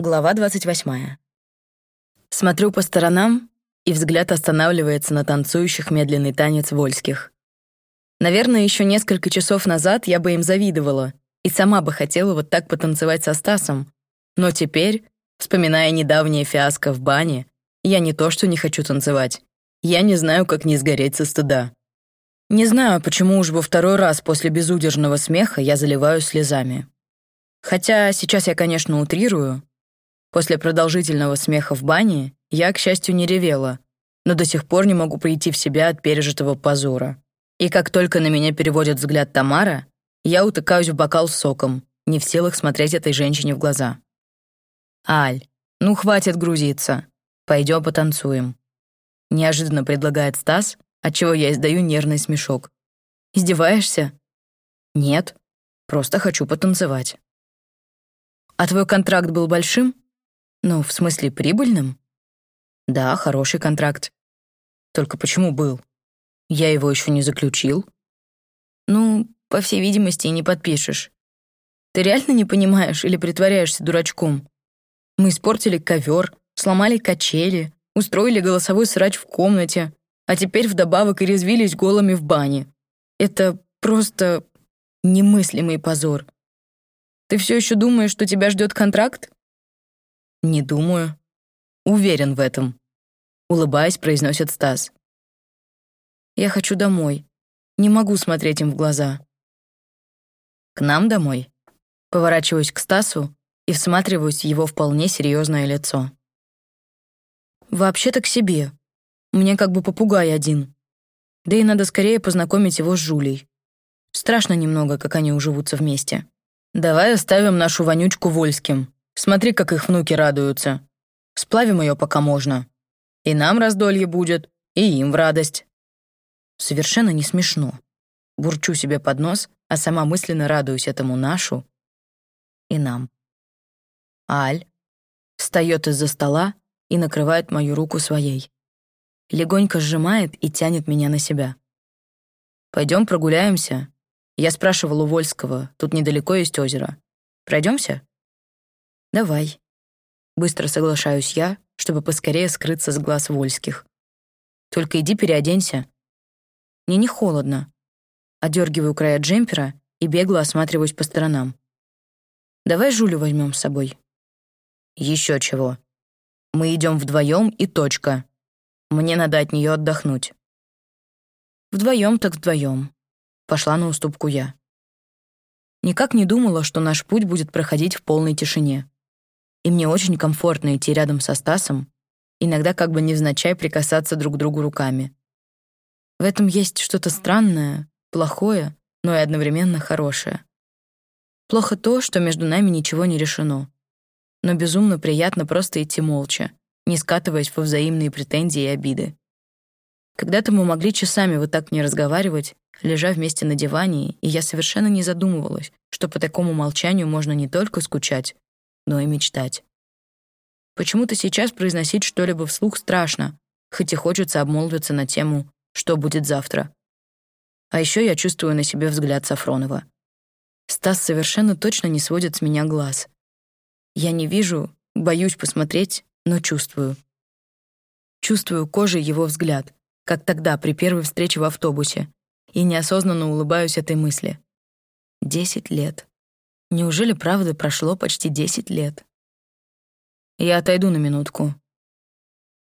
Глава 28. Смотрю по сторонам, и взгляд останавливается на танцующих медленный танец вольских. Наверное, еще несколько часов назад я бы им завидовала и сама бы хотела вот так потанцевать со Стасом. Но теперь, вспоминая недавнее фиаско в бане, я не то что не хочу танцевать. Я не знаю, как не сгореть со стыда. Не знаю, почему уж во второй раз после безудержного смеха я заливаюсь слезами. Хотя сейчас я, конечно, утрирую, После продолжительного смеха в бане я, к счастью, не ревела, но до сих пор не могу прийти в себя от пережитого позора. И как только на меня переводит взгляд Тамара, я утыкаюсь в бокал с соком, не в силах смотреть этой женщине в глаза. «Аль, ну хватит грузиться. Пойдем потанцуем». Неожиданно предлагает Стас, отчего я издаю нервный смешок. «Издеваешься?» «Нет, просто хочу потанцевать». «А твой контракт был большим?» Ну, в смысле, прибыльным? Да, хороший контракт. Только почему был? Я его еще не заключил. Ну, по всей видимости, не подпишешь. Ты реально не понимаешь или притворяешься дурачком? Мы испортили ковер, сломали качели, устроили голосовой срач в комнате, а теперь вдобавок и резвились голыми в бане. Это просто немыслимый позор. Ты все еще думаешь, что тебя ждет контракт? «Не думаю. Уверен в этом», — улыбаясь, произносит Стас. «Я хочу домой. Не могу смотреть им в глаза». «К нам домой?» Поворачиваюсь к Стасу и всматриваюсь в его вполне серьезное лицо. «Вообще-то к себе. Мне как бы попугай один. Да и надо скорее познакомить его с Жулей. Страшно немного, как они уживутся вместе. Давай оставим нашу вонючку Вольским», Смотри, как их внуки радуются. Сплавим ее, пока можно. И нам раздолье будет, и им в радость. Совершенно не смешно. Бурчу себе под нос, а сама мысленно радуюсь этому нашу и нам. Аль встает из-за стола и накрывает мою руку своей. Легонько сжимает и тянет меня на себя. Пойдем прогуляемся. Я спрашивал у Вольского, тут недалеко есть озеро. Пройдемся? «Давай». Быстро соглашаюсь я, чтобы поскорее скрыться с глаз Вольских. «Только иди переоденься». Мне не холодно. Одергиваю края джемпера и бегло осматриваюсь по сторонам. «Давай Жулю возьмем с собой». Еще чего. Мы идем вдвоем и точка. Мне надо от нее отдохнуть. Вдвоем так вдвоем. Пошла на уступку я. Никак не думала, что наш путь будет проходить в полной тишине и мне очень комфортно идти рядом со Стасом, иногда как бы невзначай прикасаться друг к другу руками. В этом есть что-то странное, плохое, но и одновременно хорошее. Плохо то, что между нами ничего не решено. Но безумно приятно просто идти молча, не скатываясь во взаимные претензии и обиды. Когда-то мы могли часами вот так не разговаривать, лежа вместе на диване, и я совершенно не задумывалась, что по такому молчанию можно не только скучать, но и мечтать. Почему-то сейчас произносить что-либо вслух страшно, хоть и хочется обмолвиться на тему «что будет завтра?». А еще я чувствую на себе взгляд Сафронова. Стас совершенно точно не сводит с меня глаз. Я не вижу, боюсь посмотреть, но чувствую. Чувствую кожей его взгляд, как тогда при первой встрече в автобусе, и неосознанно улыбаюсь этой мысли. Десять лет. Неужели правда прошло почти десять лет? Я отойду на минутку.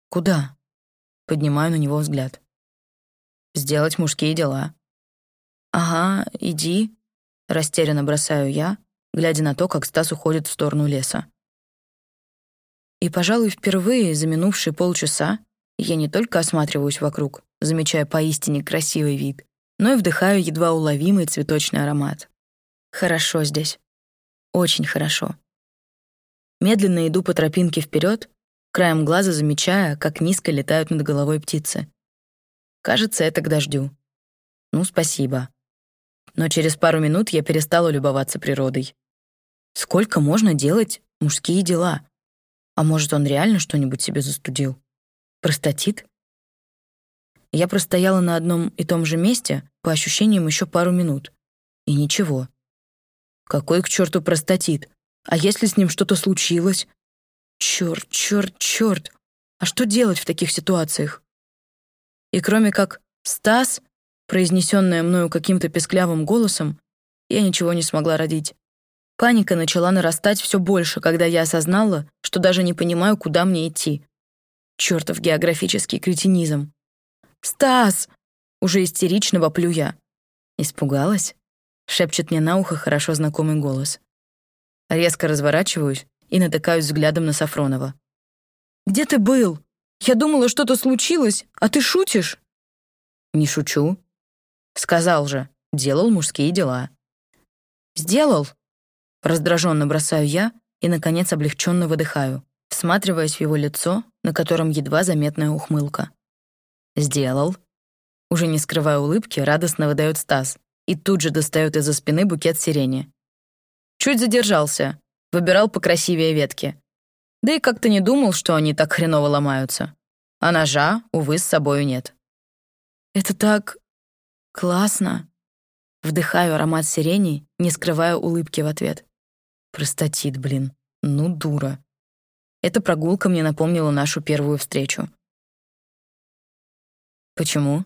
Куда? Поднимаю на него взгляд. Сделать мужские дела. Ага, иди. Растерянно бросаю я, глядя на то, как Стас уходит в сторону леса. И, пожалуй, впервые за минувшие полчаса я не только осматриваюсь вокруг, замечая поистине красивый вид, но и вдыхаю едва уловимый цветочный аромат. Хорошо здесь. Очень хорошо. Медленно иду по тропинке вперед, краем глаза замечая, как низко летают над головой птицы. Кажется, это к дождю. Ну, спасибо. Но через пару минут я перестала любоваться природой. Сколько можно делать мужские дела? А может, он реально что-нибудь себе застудил? Простатит? Я простояла на одном и том же месте, по ощущениям, еще пару минут. И ничего. Какой к черту простатит? А если с ним что-то случилось? Черт, черт, черт. А что делать в таких ситуациях? И кроме как «Стас», произнесенное мною каким-то песклявым голосом, я ничего не смогла родить. Паника начала нарастать все больше, когда я осознала, что даже не понимаю, куда мне идти. Чёртов географический кретинизм. «Стас!» — уже истерично воплю я. «Испугалась?» — шепчет мне на ухо хорошо знакомый голос. Резко разворачиваюсь и натыкаюсь взглядом на Сафронова. «Где ты был? Я думала, что-то случилось, а ты шутишь?» «Не шучу». Сказал же, делал мужские дела. «Сделал?» Раздраженно бросаю я и, наконец, облегченно выдыхаю, всматриваясь в его лицо, на котором едва заметная ухмылка. «Сделал». Уже не скрывая улыбки, радостно выдает Стас и тут же достает из-за спины букет сирени. Чуть задержался, выбирал покрасивее ветки. Да и как-то не думал, что они так хреново ломаются. А ножа, увы, с собою нет. «Это так... классно!» Вдыхаю аромат сирени, не скрывая улыбки в ответ. Простатит, блин. Ну, дура. Эта прогулка мне напомнила нашу первую встречу. Почему?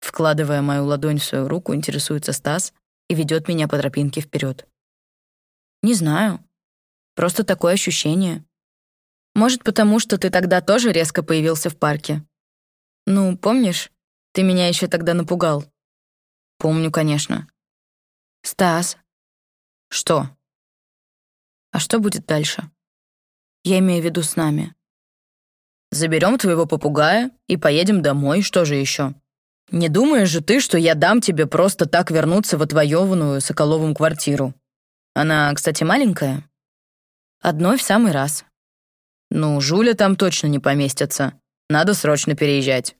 Вкладывая мою ладонь в свою руку, интересуется Стас и ведет меня по тропинке вперед. Не знаю. Просто такое ощущение. Может, потому что ты тогда тоже резко появился в парке? Ну, помнишь, ты меня еще тогда напугал. Помню, конечно. Стас. Что? А что будет дальше? Я имею в виду с нами. Заберем твоего попугая и поедем домой, что же еще? Не думаешь же ты, что я дам тебе просто так вернуться в отвоеванную Соколовым квартиру? Она, кстати, маленькая? Одной в самый раз. Ну, Жуля там точно не поместится. Надо срочно переезжать.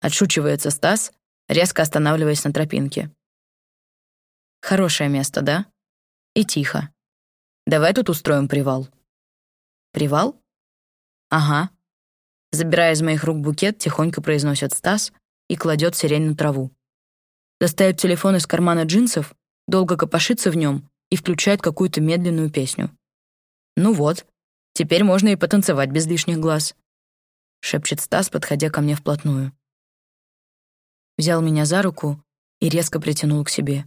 Отшучивается Стас, резко останавливаясь на тропинке. Хорошее место, да? И тихо. Давай тут устроим привал». «Привал?» «Ага». Забирая из моих рук букет, тихонько произносит Стас и кладет сирень на траву. Достает телефон из кармана джинсов, долго копошится в нем и включает какую-то медленную песню. «Ну вот, теперь можно и потанцевать без лишних глаз», — шепчет Стас, подходя ко мне вплотную. Взял меня за руку и резко притянул к себе.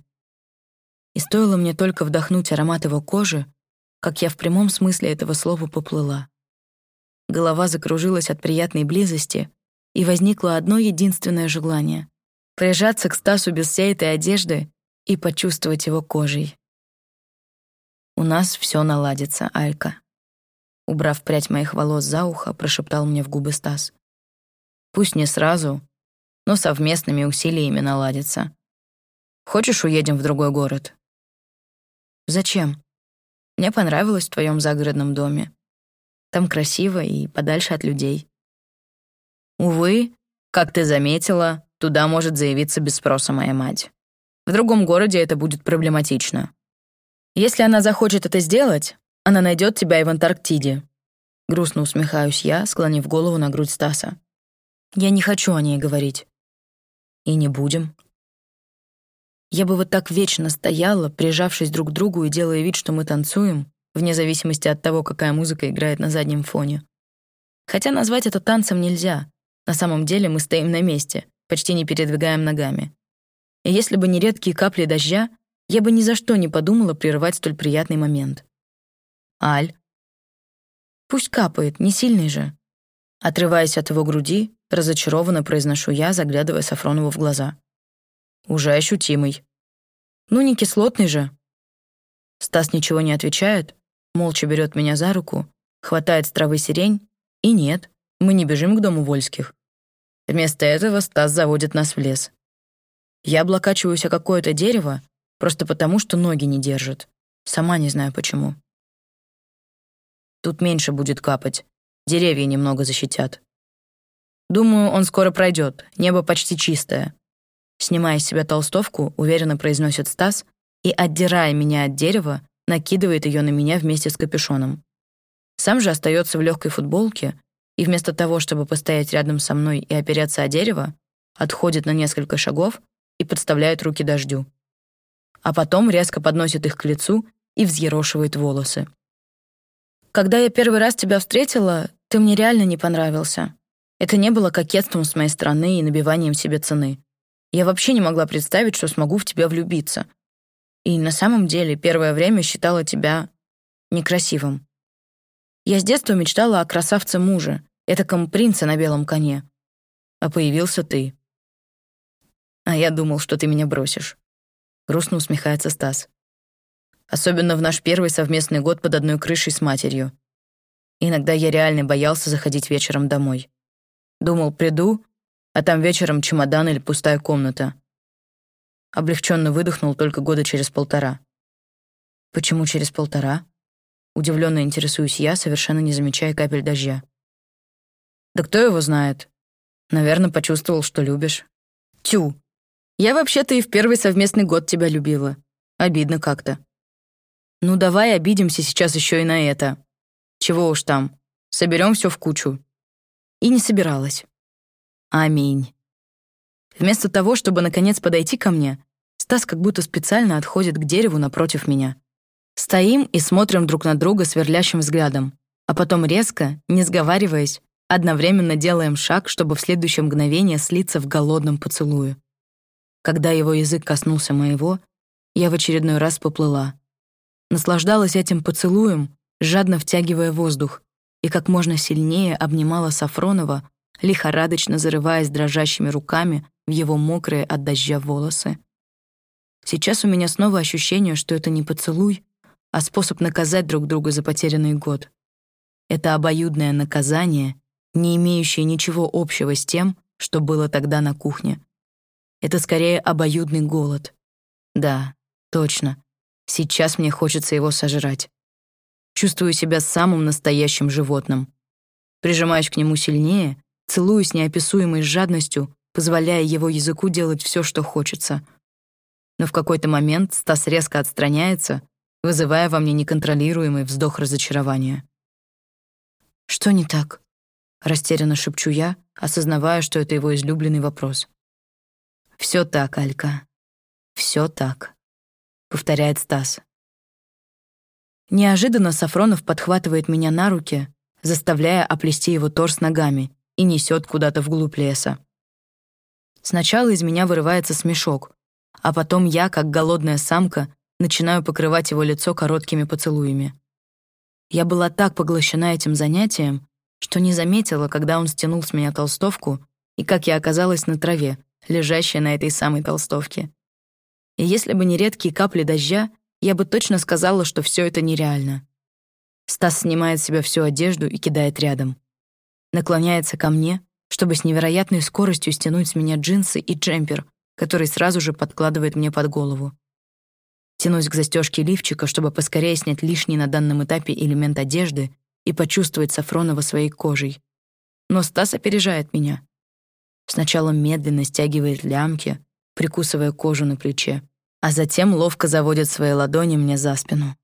И стоило мне только вдохнуть аромат его кожи, как я в прямом смысле этого слова поплыла. Голова закружилась от приятной близости, и возникло одно единственное желание — прижаться к Стасу без всей этой одежды и почувствовать его кожей. «У нас все наладится, Алька», — убрав прядь моих волос за ухо, прошептал мне в губы Стас. «Пусть не сразу, но совместными усилиями наладится. Хочешь, уедем в другой город?» «Зачем?» Мне понравилось в твоем загородном доме. Там красиво и подальше от людей. Увы, как ты заметила, туда может заявиться без спроса моя мать. В другом городе это будет проблематично. Если она захочет это сделать, она найдет тебя и в Антарктиде. Грустно усмехаюсь я, склонив голову на грудь Стаса. Я не хочу о ней говорить. И не будем. Я бы вот так вечно стояла, прижавшись друг к другу и делая вид, что мы танцуем, вне зависимости от того, какая музыка играет на заднем фоне. Хотя назвать это танцем нельзя. На самом деле мы стоим на месте, почти не передвигаем ногами. И если бы не редкие капли дождя, я бы ни за что не подумала прервать столь приятный момент. Аль. Пусть капает, не сильный же. Отрываясь от его груди, разочарованно произношу я, заглядывая Сафронову в глаза. Уже ощутимый. Ну, не кислотный же. Стас ничего не отвечает, молча берет меня за руку, хватает с травы сирень, и нет, мы не бежим к дому Вольских. Вместо этого Стас заводит нас в лес. Я облокачиваюсь о какое-то дерево, просто потому, что ноги не держат. Сама не знаю почему. Тут меньше будет капать, деревья немного защитят. Думаю, он скоро пройдет, небо почти чистое. Снимая с себя толстовку, уверенно произносит Стас и, отдирая меня от дерева, накидывает ее на меня вместе с капюшоном. Сам же остается в легкой футболке и вместо того, чтобы постоять рядом со мной и опереться о дерево, отходит на несколько шагов и подставляет руки дождю. А потом резко подносит их к лицу и взъерошивает волосы. Когда я первый раз тебя встретила, ты мне реально не понравился. Это не было кокетством с моей стороны и набиванием себе цены. Я вообще не могла представить, что смогу в тебя влюбиться. И на самом деле первое время считала тебя некрасивым. Я с детства мечтала о красавце муже, этаком принце на белом коне. А появился ты. А я думал, что ты меня бросишь. Грустно усмехается Стас. Особенно в наш первый совместный год под одной крышей с матерью. Иногда я реально боялся заходить вечером домой. Думал, приду, а там вечером чемодан или пустая комната. Облегченно выдохнул только года через полтора. Почему через полтора? Удивленно интересуюсь я, совершенно не замечая капель дождя. Да кто его знает? Наверное, почувствовал, что любишь. Тю. Я вообще-то и в первый совместный год тебя любила. Обидно как-то. Ну давай обидимся сейчас еще и на это. Чего уж там. Соберем все в кучу. И не собиралась. Аминь. Вместо того, чтобы наконец подойти ко мне, Стас как будто специально отходит к дереву напротив меня. Стоим и смотрим друг на друга сверлящим взглядом, а потом резко, не сговариваясь, одновременно делаем шаг, чтобы в следующее мгновение слиться в голодном поцелуе. Когда его язык коснулся моего, я в очередной раз поплыла. Наслаждалась этим поцелуем, жадно втягивая воздух, и как можно сильнее обнимала Сафронова, лихорадочно зарываясь дрожащими руками в его мокрые от дождя волосы. Сейчас у меня снова ощущение, что это не поцелуй, а способ наказать друг друга за потерянный год. Это обоюдное наказание, не имеющее ничего общего с тем, что было тогда на кухне. Это скорее обоюдный голод. Да, точно. Сейчас мне хочется его сожрать. Чувствую себя самым настоящим животным. Прижимаюсь к нему сильнее, целую с неописуемой жадностью, позволяя его языку делать все, что хочется. Но в какой-то момент Стас резко отстраняется, вызывая во мне неконтролируемый вздох разочарования. «Что не так?» — растерянно шепчу я, осознавая, что это его излюбленный вопрос. «Все так, Алька. Все так», — повторяет Стас. Неожиданно Сафронов подхватывает меня на руки, заставляя оплести его торс ногами и несет куда-то вглубь леса. Сначала из меня вырывается смешок, а потом я, как голодная самка, начинаю покрывать его лицо короткими поцелуями. Я была так поглощена этим занятием, что не заметила, когда он стянул с меня толстовку и как я оказалась на траве, лежащей на этой самой толстовке. И если бы не редкие капли дождя, я бы точно сказала, что все это нереально. Стас снимает с себя всю одежду и кидает рядом. Наклоняется ко мне, чтобы с невероятной скоростью стянуть с меня джинсы и джемпер, который сразу же подкладывает мне под голову. Тянусь к застежке лифчика, чтобы поскорее снять лишний на данном этапе элемент одежды и почувствовать Сафронова своей кожей. Но Стас опережает меня. Сначала медленно стягивает лямки, прикусывая кожу на плече, а затем ловко заводит свои ладони мне за спину.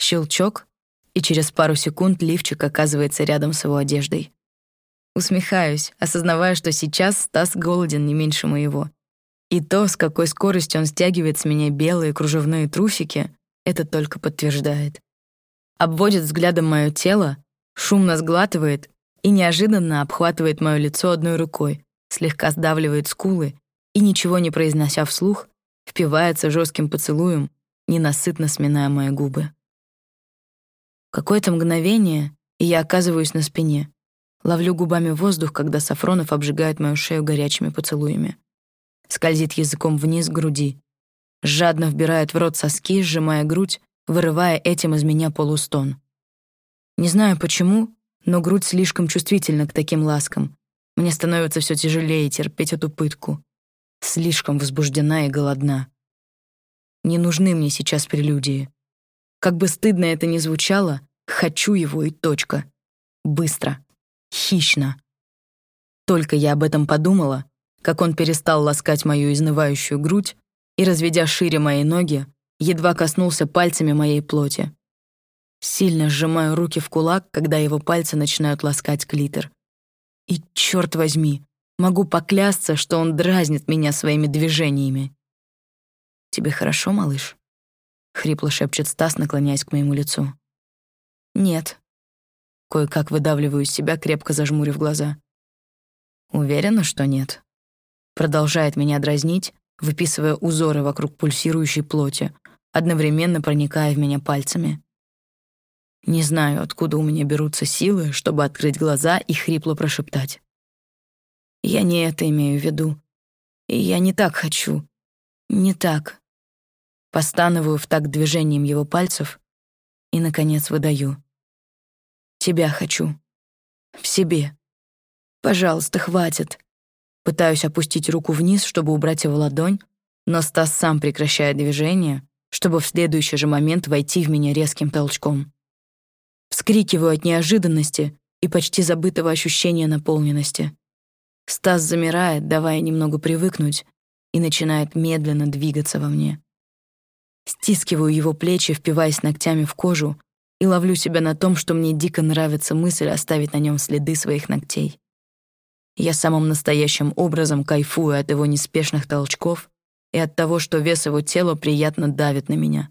Щелчок, и через пару секунд лифчик оказывается рядом с его одеждой. Усмехаюсь, осознавая, что сейчас Стас голоден не меньше моего. И то, с какой скоростью он стягивает с меня белые кружевные трусики, это только подтверждает. Обводит взглядом мое тело, шумно сглатывает и неожиданно обхватывает мое лицо одной рукой, слегка сдавливает скулы и, ничего не произнося вслух, впивается жестким поцелуем, ненасытно сминая мои губы. Какое-то мгновение, и я оказываюсь на спине. Ловлю губами воздух, когда Сафронов обжигает мою шею горячими поцелуями. Скользит языком вниз груди. Жадно вбирает в рот соски, сжимая грудь, вырывая этим из меня полустон. Не знаю почему, но грудь слишком чувствительна к таким ласкам. Мне становится все тяжелее терпеть эту пытку слишком возбуждена и голодна. Не нужны мне сейчас прелюдии. Как бы стыдно это ни звучало, хочу его и точка. Быстро. Хищно. Только я об этом подумала, как он перестал ласкать мою изнывающую грудь и, разведя шире мои ноги, едва коснулся пальцами моей плоти. Сильно сжимаю руки в кулак, когда его пальцы начинают ласкать клитор. И, черт возьми, Могу поклясться, что он дразнит меня своими движениями. «Тебе хорошо, малыш?» — хрипло шепчет Стас, наклоняясь к моему лицу. «Нет», Кое-как выдавливаю из себя, крепко зажмурив глаза. Уверена, что нет. Продолжает меня дразнить, выписывая узоры вокруг пульсирующей плоти, одновременно проникая в меня пальцами. Не знаю, откуда у меня берутся силы, чтобы открыть глаза и хрипло прошептать. Я не это имею в виду. И я не так хочу. Не так. Постанываю в такт движением его пальцев и, наконец, выдаю. Тебя хочу. В себе. Пожалуйста, хватит. Пытаюсь опустить руку вниз, чтобы убрать его ладонь, но Стас сам прекращает движение, чтобы в следующий же момент войти в меня резким толчком. Вскрикиваю от неожиданности и почти забытого ощущения наполненности. Стас замирает, давая немного привыкнуть, и начинает медленно двигаться во мне. Стискиваю его плечи, впиваясь ногтями в кожу, и ловлю себя на том, что мне дико нравится мысль оставить на нем следы своих ногтей. Я самым настоящим образом кайфую от его неспешных толчков и от того, что вес его тела приятно давит на меня.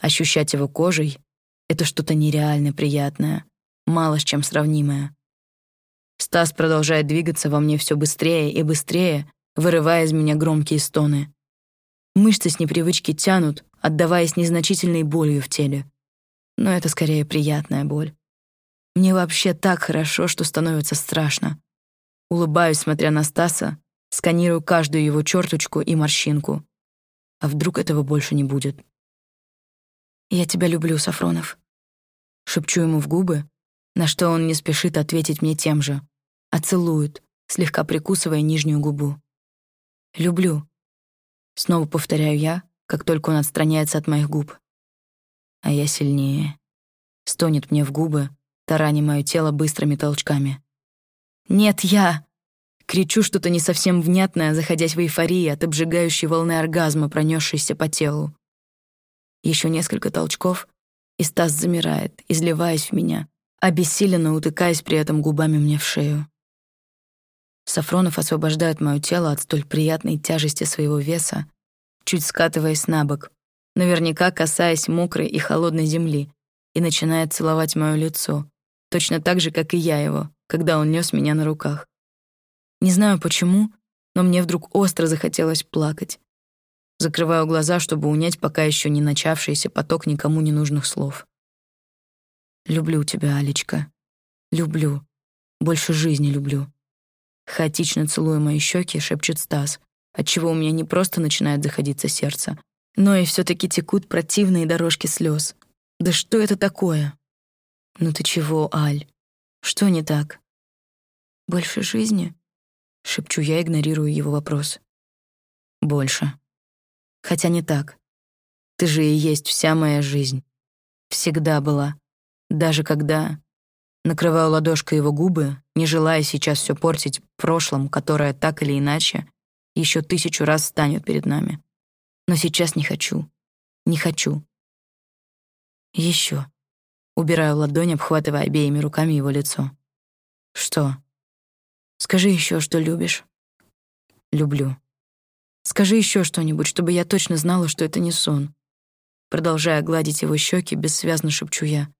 Ощущать его кожей — это что-то нереально приятное, мало с чем сравнимое. Стас продолжает двигаться во мне все быстрее и быстрее, вырывая из меня громкие стоны. Мышцы с непривычки тянут, отдаваясь незначительной болью в теле. Но это скорее приятная боль. Мне вообще так хорошо, что становится страшно. Улыбаюсь, смотря на Стаса, сканирую каждую его черточку и морщинку. А вдруг этого больше не будет? «Я тебя люблю, Сафронов», — шепчу ему в губы, на что он не спешит ответить мне тем же а целует, слегка прикусывая нижнюю губу. «Люблю», — снова повторяю я, как только он отстраняется от моих губ. А я сильнее. Стонет мне в губы, тараня мое тело быстрыми толчками. «Нет, я!» Кричу что-то не совсем внятное, заходясь в эйфории от обжигающей волны оргазма, пронесшейся по телу. Еще несколько толчков, и Стас замирает, изливаясь в меня, обессиленно утыкаясь при этом губами мне в шею. Сафронов освобождает моё тело от столь приятной тяжести своего веса, чуть скатываясь на бок, наверняка касаясь мокрой и холодной земли, и начинает целовать моё лицо, точно так же, как и я его, когда он нёс меня на руках. Не знаю почему, но мне вдруг остро захотелось плакать. Закрываю глаза, чтобы унять пока ещё не начавшийся поток никому не нужных слов. Люблю тебя, Алечка. Люблю. Больше жизни люблю. Хаотично целуя мои щеки, шепчет Стас, отчего у меня не просто начинает заходиться сердце, но и все таки текут противные дорожки слез. Да что это такое? Ну ты чего, Аль? Что не так? Больше жизни? Шепчу я, игнорирую его вопрос. Больше. Хотя не так. Ты же и есть вся моя жизнь. Всегда была. Даже когда... Накрываю ладошкой его губы, не желая сейчас все портить прошлым, которое так или иначе еще тысячу раз станет перед нами. Но сейчас не хочу. Не хочу. Еще. Убираю ладонь, обхватывая обеими руками его лицо. Что? Скажи еще, что любишь. Люблю. Скажи еще что-нибудь, чтобы я точно знала, что это не сон. Продолжая гладить его щеки, бессвязно шепчу я.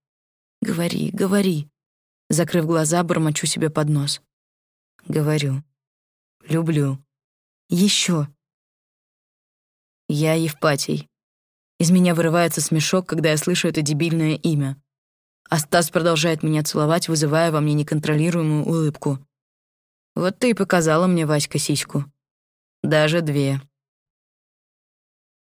Говори, говори. Закрыв глаза, бормочу себе под нос. Говорю. Люблю. Еще. Я Евпатий. Из меня вырывается смешок, когда я слышу это дебильное имя. А Стас продолжает меня целовать, вызывая во мне неконтролируемую улыбку. Вот ты и показала мне, Васька, сиську. Даже две.